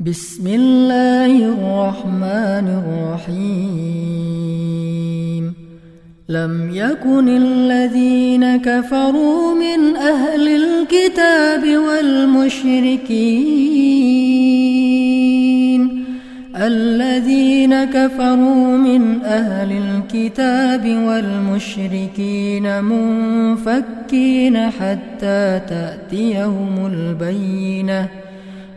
بسم الله الرحمن الرحيم لم يكن الذين كفروا من أهل الكتاب والمشركين الذين كفروا من أهل الكتاب والمشركين منفكين حتى تأتيهم البينة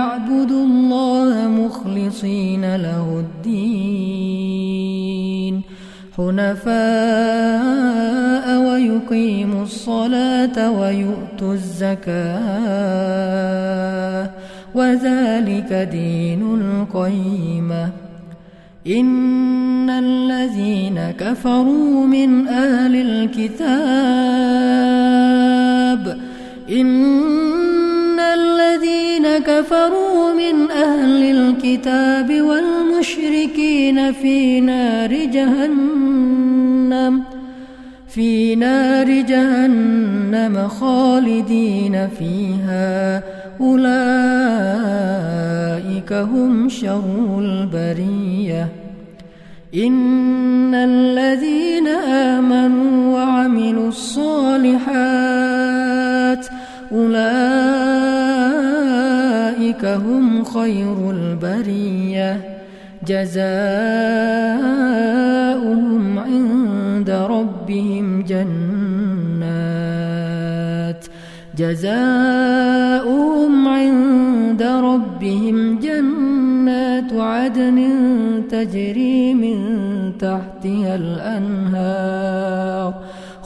إلا ليعبدوا الله مخلصين له الدين حنفاء ويقيموا الصلاة ويؤتوا الزكاة وذلك دين القيمة. إن الذين كفروا من أهل الكتاب إن كفروا من أهل الكتاب والمشركين في نار جهنم في نار جهنم خالدين فيها. أولئك هم شر البرية. إن الذين آمنوا وعملوا الصالحات أولئك هم خير البرية. جزاؤهم عند ربهم جنات. جزاؤهم عند ربهم جنات عدن تجري من تحتها الأنهار.